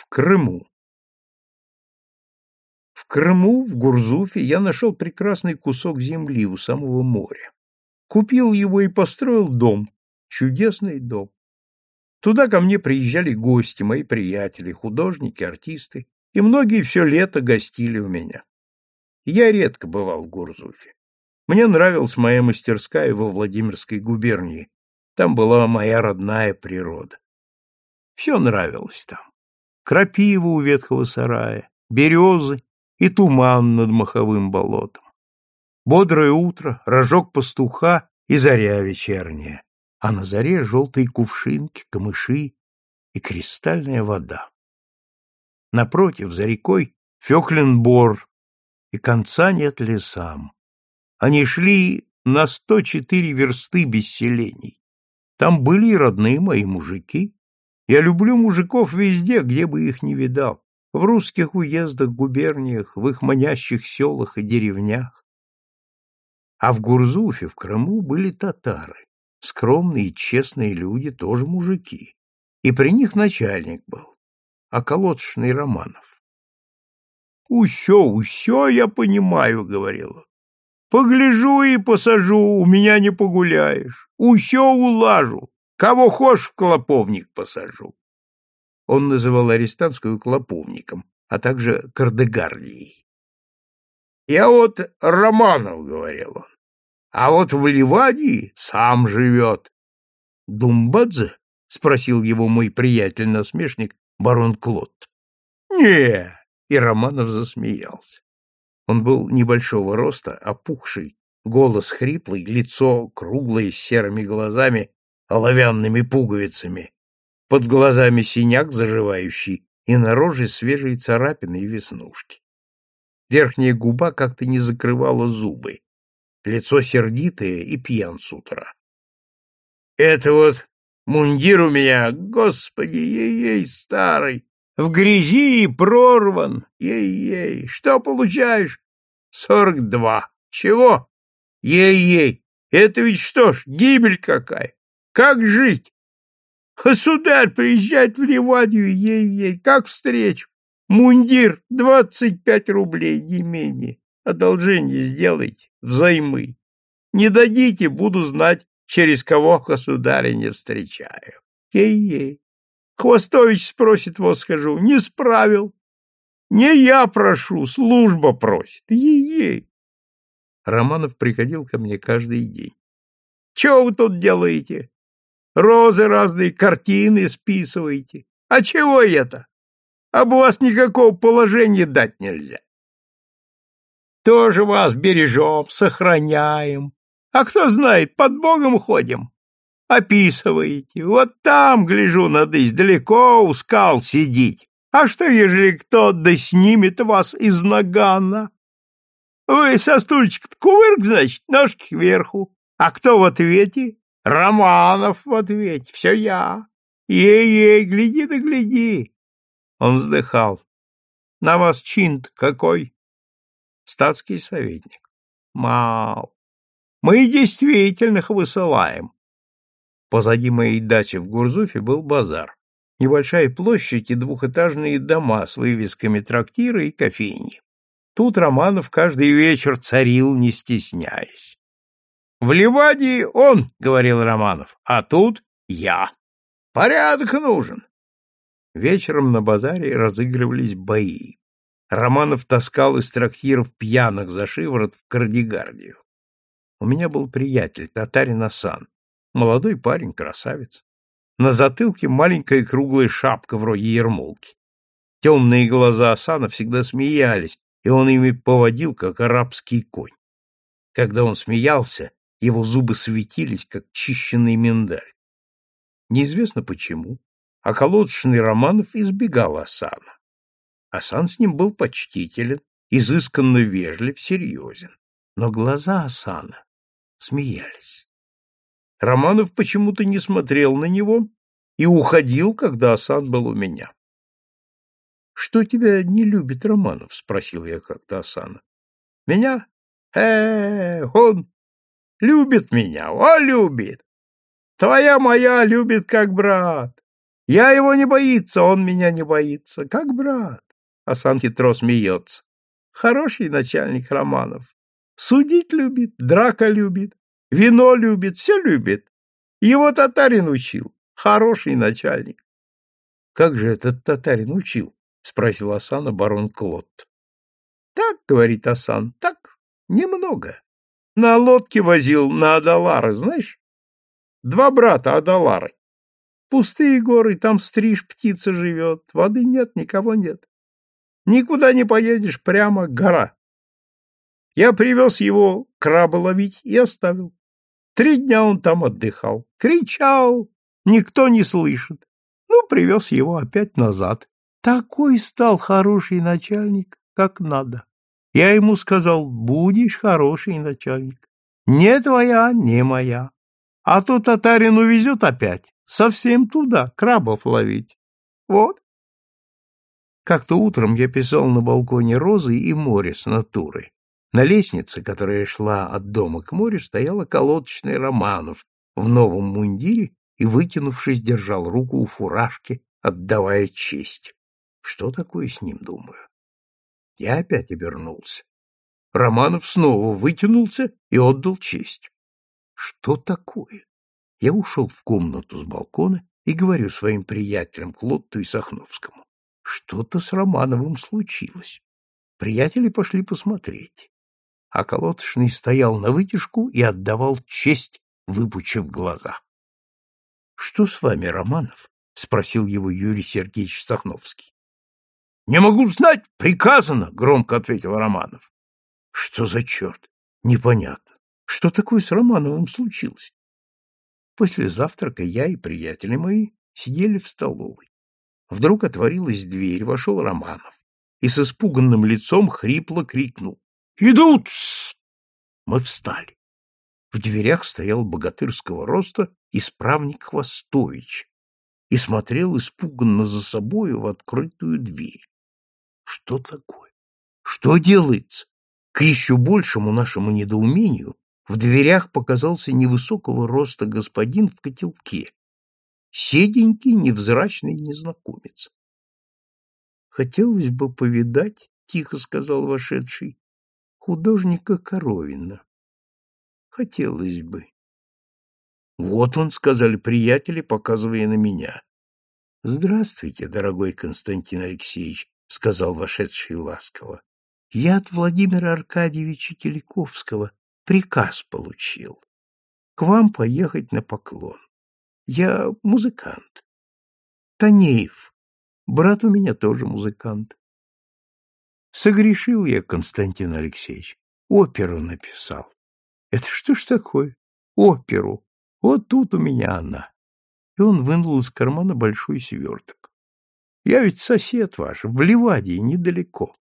В Крыму. В Крыму, в Гурзуфе, я нашел прекрасный кусок земли у самого моря. Купил его и построил дом. Чудесный дом. Туда ко мне приезжали гости, мои приятели, художники, артисты, и многие все лето гостили у меня. Я редко бывал в Гурзуфе. Мне нравилась моя мастерская во Владимирской губернии. Там была моя родная природа. Все нравилось там. Крапива у ветхого сарая, березы и туман над маховым болотом. Бодрое утро, рожок пастуха и заря вечерняя, а на заре желтые кувшинки, камыши и кристальная вода. Напротив, за рекой, Фехленбор, и конца нет лесам. Они шли на сто четыре версты без селений. Там были и родные мои мужики. Я люблю мужиков везде, где бы их ни видал. В русских уездах, губерниях, в их манящих селах и деревнях. А в Гурзуфе, в Крыму, были татары. Скромные и честные люди, тоже мужики. И при них начальник был, околоточный Романов. «Усё, усё я понимаю», — говорил он. Погляжу и посажу, у меня не погуляешь. Усё улажу. Кого хошь в клоповник посажу. Он называл арестантскую клоповником, а также кардегардией. Я вот Романов, говорил он, а вот в Ливадии сам живет. Думбадзе? спросил его мой приятель-насмешник, барон Клод. Не, и Романов засмеялся. Он был небольшого роста, опухший, голос хриплый, лицо круглое с серыми глазами, оловянными пуговицами, под глазами синяк заживающий и на роже свежие царапины и веснушки. Верхняя губа как-то не закрывала зубы, лицо сердитое и пьян с утра. — Это вот мундир у меня, господи, ей-ей, старый, в грязи прорван. Ей-ей, что получаешь? Сорок два. Чего? Ей-ей, это ведь что ж, гибель какая. Как жить? Государь приезжает в Ливадию, ей-ей, как встречу. Мундир двадцать пять рублей, не менее. Одолжение сделайте, взаймы. Не дадите, буду знать, через кого государя не встречаю. Ей-ей. Хвостович спросит, вот скажу, не справил. Не я прошу, служба просит. Ей-ей. Романов приходил ко мне каждый день. Чего вы тут делаете? Розы разные, картины списываете. А чего это? Об вас никакого положения дать нельзя. Тоже вас бережем, сохраняем. А кто знает, под Богом ходим описываете. Вот там, гляжу, надо далеко у скал сидеть. А что, ежели кто да снимет вас из нагана? Вы со стульчика кувырк, значит, ножки кверху. А кто в ответе? Романов в ответе. Все я. Ей-ей, гляди да гляди. Он вздыхал. На вас чин какой? Статский советник. Мал. Мы действительно их высылаем. Позади моей дачи в Гурзуфе был базар. Небольшая площадь и двухэтажные дома с вывесками трактира и кофейни. Тут Романов каждый вечер царил, не стесняясь. «В Ливадии он, — говорил Романов, — а тут я. Порядок нужен». Вечером на базаре разыгрывались бои. Романов таскал из трактиров пьяных за шиворот в Кардигардию. У меня был приятель, татарин Асан. Молодой парень, красавец. На затылке маленькая круглая шапка вроде ермолки. Темные глаза Асана всегда смеялись, и он ими поводил, как арабский конь. Когда он смеялся, его зубы светились, как чищенный миндаль. Неизвестно почему, а колодочный Романов избегал Асана. Асан с ним был почтителен, изысканно вежлив, серьезен. Но глаза Асана смеялись. Романов почему-то не смотрел на него и уходил, когда Асан был у меня. — Что тебя не любит Романов? — спросил я как-то Асана. — Меня? Э, он любит меня, о, любит. Твоя моя любит как брат. Я его не боится, он меня не боится. Как брат. Хитро смеется. Хороший начальник Романов. Судить любит, драка любит, вино любит, все любит. Его татарин учил. Хороший начальник. Как же этот татарин учил? спросил Асана барон Клод. Так, говорит Асан, так, немного. На лодке возил на Адалары, знаешь? Два брата Адалары. Пустые горы, там стриж птица живет, воды нет, никого нет. Никуда не поедешь, прямо гора. Я привез его краба ловить и оставил. Три дня он там отдыхал. Кричал, никто не слышит. Ну, привез его опять назад. Такой стал хороший начальник, как надо. Я ему сказал, будешь хороший начальник. Не твоя, не моя. А то татарин увезет опять, совсем туда, крабов ловить. Вот. Как-то утром я писал на балконе розы и море с натуры. На лестнице, которая шла от дома к морю, стояла колодочный Романов в новом мундире и, вытянувшись, держал руку у фуражки, отдавая честь. Что такое с ним, думаю? Я опять обернулся. Романов снова вытянулся и отдал честь. Что такое? Я ушел в комнату с балкона и говорю своим приятелям Клотту и Сахновскому. Что-то с Романовым случилось. Приятели пошли посмотреть. А колодочный стоял на вытяжку и отдавал честь, выпучив глаза. — Что с вами, Романов? — спросил его Юрий Сергеевич Сахновский. — Не могу знать, приказано, — громко ответил Романов. — Что за черт? Непонятно. Что такое с Романовым случилось? После завтрака я и приятели мои сидели в столовой. Вдруг отворилась дверь, вошел Романов и с испуганным лицом хрипло крикнул «Идут!» Мы встали. В дверях стоял богатырского роста исправник Хвостович и смотрел испуганно за собою в открытую дверь. Что такое? Что делается? К еще большему нашему недоумению в дверях показался невысокого роста господин в котелке, седенький, невзрачный незнакомец. «Хотелось бы повидать», — тихо сказал вошедший, — «художника Коровина. Хотелось бы». «Вот он», — сказали приятели, показывая на меня. «Здравствуйте, дорогой Константин Алексеевич», — сказал вошедший ласково. «Я от Владимира Аркадьевича Телековского приказ получил. К вам поехать на поклон. Я музыкант. Танеев. Брат у меня тоже музыкант. Согрешил я, Константин Алексеевич. Оперу написал. Это что ж такое? Оперу. Вот тут у меня она. И он вынул из кармана большой сверток. Я ведь сосед ваш, в Ливадии, недалеко.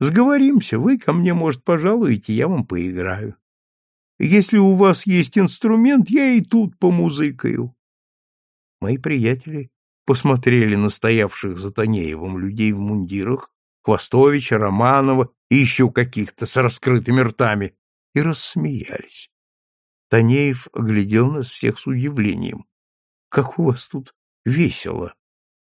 Сговоримся, вы ко мне, может, пожалуете, я вам поиграю. Если у вас есть инструмент, я и тут помузыкаю. Мои приятели посмотрели на стоявших за Танеевым людей в мундирах, Хвостовича, Романова и еще каких-то с раскрытыми ртами, и рассмеялись. Танеев оглядел нас всех с удивлением. — Как у вас тут весело!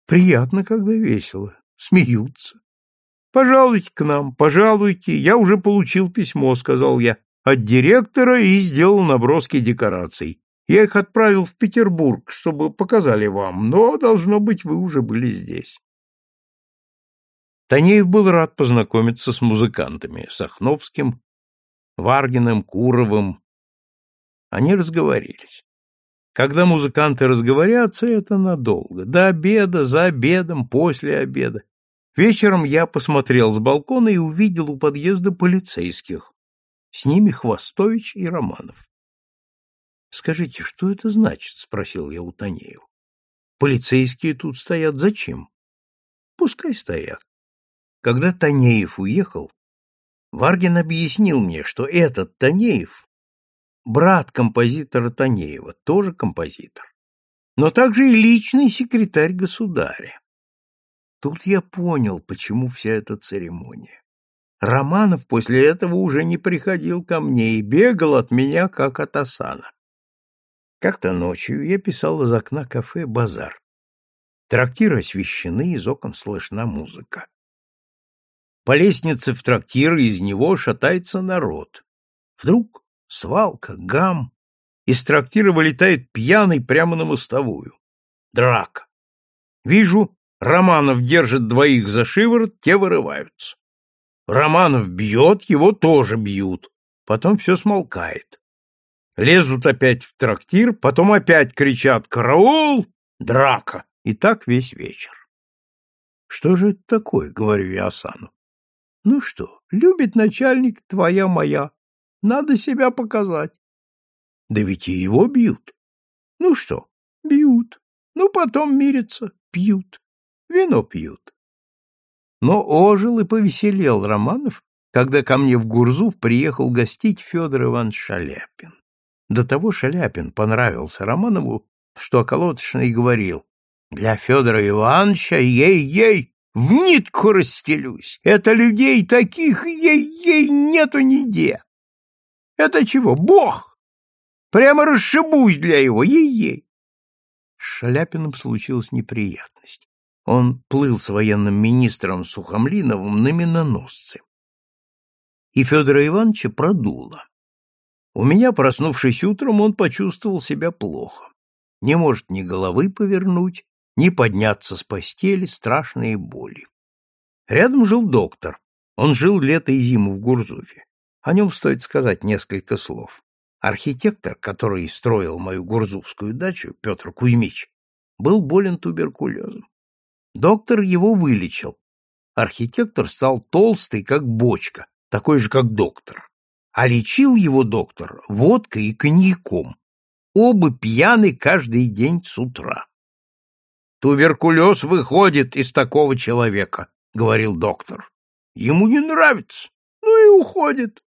Приятно, когда весело. Смеются. — Пожалуйте к нам, пожалуйте. Я уже получил письмо, — сказал я, — от директора и сделал наброски декораций. Я их отправил в Петербург, чтобы показали вам, но, должно быть, вы уже были здесь. Танеев был рад познакомиться с музыкантами, Сахновским, Варгиным, Куровым. Они разговорились. Когда музыканты разговорятся, это надолго. До обеда, за обедом, после обеда. Вечером я посмотрел с балкона и увидел у подъезда полицейских. С ними Хвостович и Романов. Скажите, что это значит? спросил я у Танеева. Полицейские тут стоят зачем? Пускай стоят. Когда Танеев уехал, Варгин объяснил мне, что этот Танеев брат композитора Танеева, тоже композитор, но также и личный секретарь государя. Тут я понял, почему вся эта церемония. Романов после этого уже не приходил ко мне и бегал от меня, как от осана. Как-то ночью я писал из окна кафе «Базар». Трактиры освещены, из окон слышна музыка. По лестнице в трактир из него шатается народ. Вдруг свалка, гам, из трактира вылетает пьяный прямо на мостовую. Драка. Вижу, Романов держит двоих за шиворот, те вырываются. Романов бьет, его тоже бьют. Потом все смолкает. Лезут опять в трактир, потом опять кричат «Караул!» Драка. И так весь вечер. Что же это такое, говорю я Асану. Ну что, любит начальник твоя моя. Надо себя показать. Да ведь и его бьют. Ну что, бьют. Ну потом мирятся, пьют. Вино пьют. Но ожил и повеселел Романов, когда ко мне в Гурзуф приехал гостить Федор Иванович Шаляпин. До того Шаляпин понравился Романову, что околоточный говорил, «Для Федора Ивановича ей-ей, в нитку расстелюсь. Это людей таких ей-ей нету нигде. Это чего, бог? Прямо расшибусь для его, ей-ей». С Шаляпиным случилась неприятность. Он плыл с военным министром Сухомлиновым на миноносце. И Федора Ивановича продуло. У меня, проснувшись утром, он почувствовал себя плохо. Не может ни головы повернуть, ни подняться с постели, страшные боли. Рядом жил доктор. Он жил лето и зиму в Гурзуфе. О нем стоит сказать несколько слов. Архитектор, который строил мою гурзувскую дачу, Петр Кузьмич, был болен туберкулезом. Доктор его вылечил. Архитектор стал толстый, как бочка, такой же, как доктор. А лечил его доктор водкой и коньяком. Оба пьяны каждый день с утра. «Туберкулез выходит из такого человека», — говорил доктор. «Ему не нравится, ну и уходит».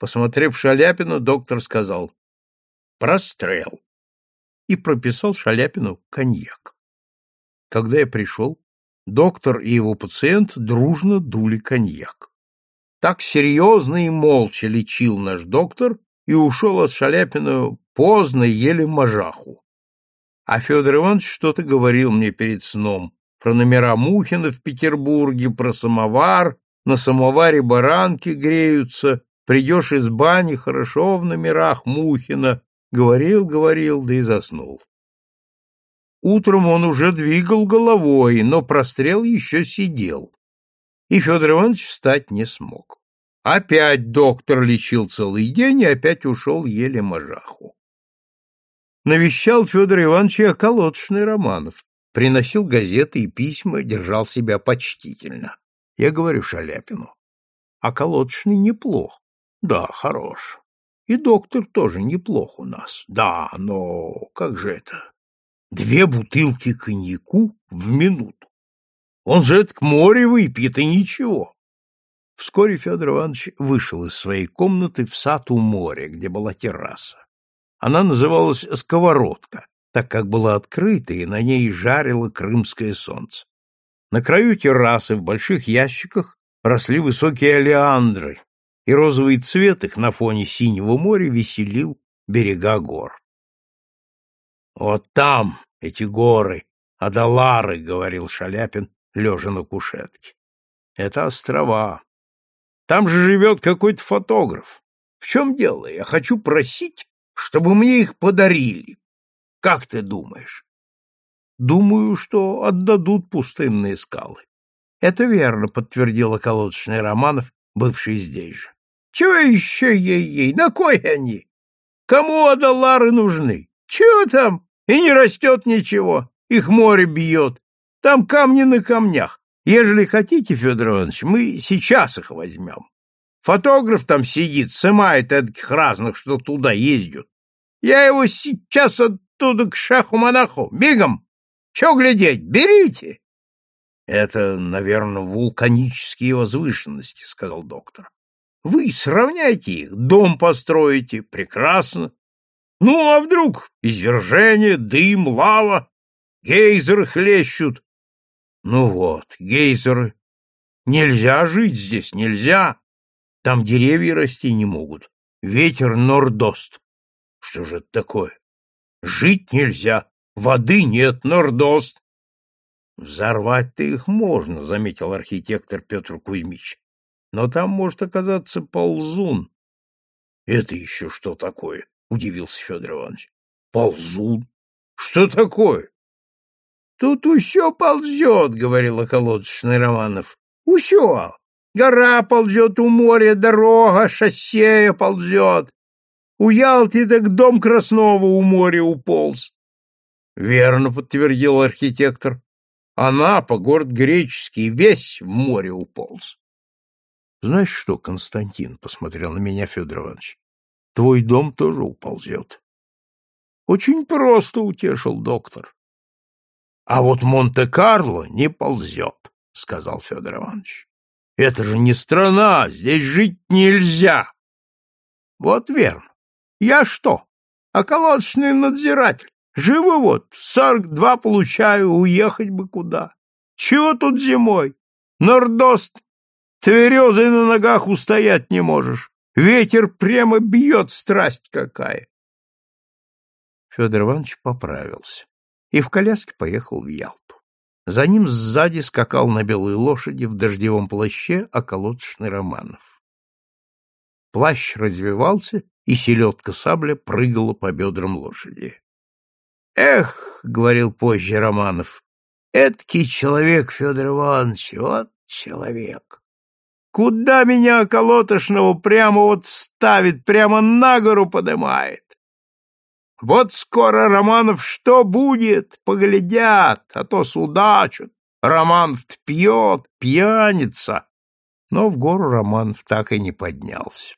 Посмотрев Шаляпину, доктор сказал «Прострел» и прописал Шаляпину коньяк. Когда я пришел, доктор и его пациент дружно дули коньяк. Так серьезно и молча лечил наш доктор и ушел от Шаляпина поздно, еле мажаху. А Федор Иванович что-то говорил мне перед сном про номера Мухина в Петербурге, про самовар, на самоваре баранки греются, придешь из бани, хорошо в номерах Мухина. Говорил, говорил, да и заснул. Утром он уже двигал головой, но прострел еще сидел. И Федор Иванович встать не смог. Опять доктор лечил целый день и опять ушел еле мажаху. Навещал Федор Иванович и околоточный Романов, приносил газеты и письма, держал себя почтительно. Я говорю Шаляпину, околоточный неплох. Да, хорош. И доктор тоже неплох у нас. Да, но как же это? Две бутылки коньяку в минуту. Он же это к морю выпьет и ничего. Вскоре Федор Иванович вышел из своей комнаты в сад у моря, где была терраса. Она называлась «Сковородка», так как была открыта, и на ней жарило крымское солнце. На краю террасы в больших ящиках росли высокие олеандры, и розовый цвет их на фоне синего моря веселил берега гор. Вот там эти горы, Адалары, — говорил Шаляпин, лежа на кушетке. Это острова. Там же живет какой-то фотограф. В чем дело? Я хочу просить, чтобы мне их подарили. Как ты думаешь? Думаю, что отдадут пустынные скалы. Это верно, подтвердил околоточный Романов, бывший здесь же. Чего еще ей-ей? На кой они? Кому адалары нужны? Чего там? И не растет ничего. Их море бьет. Там камни на камнях. Ежели хотите, Федор Иванович, мы сейчас их возьмем. Фотограф там сидит, сымает этих разных, что туда ездят. Я его сейчас оттуда к шаху-монаху. Бегом! Че глядеть? Берите! Это, наверное, вулканические возвышенности, сказал доктор. Вы сравняйте их, дом построите, прекрасно. Ну, а вдруг извержение, дым, лава, гейзеры хлещут? Ну вот, гейзеры. Нельзя жить здесь, нельзя. Там деревья расти не могут. Ветер нордост. Что же это такое? Жить нельзя. Воды нет, нордост. Взорвать-то их можно, заметил архитектор Петр Кузьмич. Но там может оказаться ползун. Это еще что такое? удивился Федор Иванович. Ползун? Что такое? Тут усё ползет, говорил околоточный Романов. Усё. Гора ползет у моря, дорога, шоссе ползет. У Ялты так дом Краснова у моря уполз. Верно, подтвердил архитектор. Анапа, город греческий, весь в море уполз. Знаешь что, Константин, посмотрел на меня Федор Иванович, твой дом тоже уползет. Очень просто утешил доктор. А вот Монте-Карло не ползет, сказал Федор Иванович. Это же не страна, здесь жить нельзя. Вот верно. Я что, околоточный надзиратель? Живу вот, сорок два получаю, уехать бы куда. Чего тут зимой? Нордост, тверезый на ногах устоять не можешь. Ветер прямо бьет, страсть какая. Федор Иванович поправился и в коляске поехал в Ялту. За ним сзади скакал на белой лошади в дождевом плаще околоточный Романов. Плащ развивался, и селедка сабля прыгала по бедрам лошади. Эх, — говорил позже Романов, — эдакий человек, Федор Иванович, вот человек. Куда меня околотошного прямо вот ставит, прямо на гору подымает? Вот скоро Романов что будет, поглядят, а то судачат. Романов пьет, пьяница. Но в гору Романов так и не поднялся.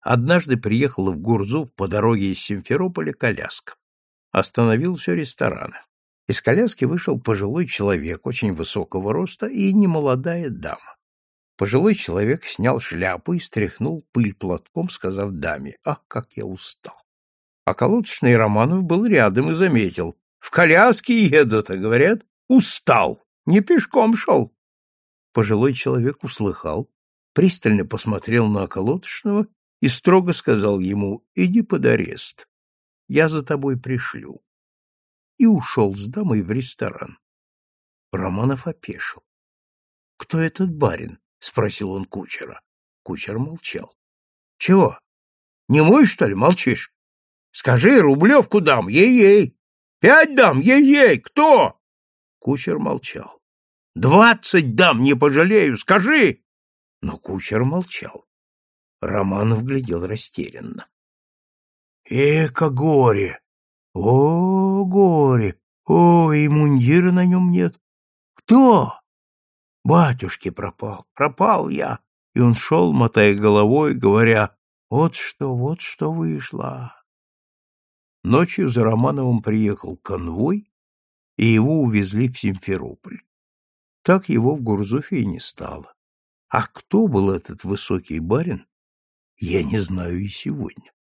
Однажды приехала в Гурзув по дороге из Симферополя коляска. Остановилась у ресторана. Из коляски вышел пожилой человек очень высокого роста и немолодая дама. Пожилой человек снял шляпу и стряхнул пыль платком, сказав даме, «Ах, как я устал!» А колодочный Романов был рядом и заметил, «В коляске едут, а говорят, устал, не пешком шел». Пожилой человек услыхал, пристально посмотрел на околоточного и строго сказал ему «Иди под арест, я за тобой пришлю». И ушел с дамой в ресторан. Романов опешил. «Кто этот барин?» — спросил он кучера. Кучер молчал. «Чего? Не мой, что ли, молчишь? Скажи, рублевку дам, ей-ей! Пять дам, ей-ей! Кто?» Кучер молчал. «Двадцать дам, не пожалею, скажи!» Но кучер молчал. Романов глядел растерянно. Эка горе! О, горе! О, и мундира на нем нет. Кто? Батюшки пропал. Пропал я. И он шел, мотая головой, говоря, вот что, вот что вышло. Ночью за Романовым приехал конвой, и его увезли в Симферополь. Так его в Гурзуфе и не стало. А кто был этот высокий барин, я не знаю и сегодня.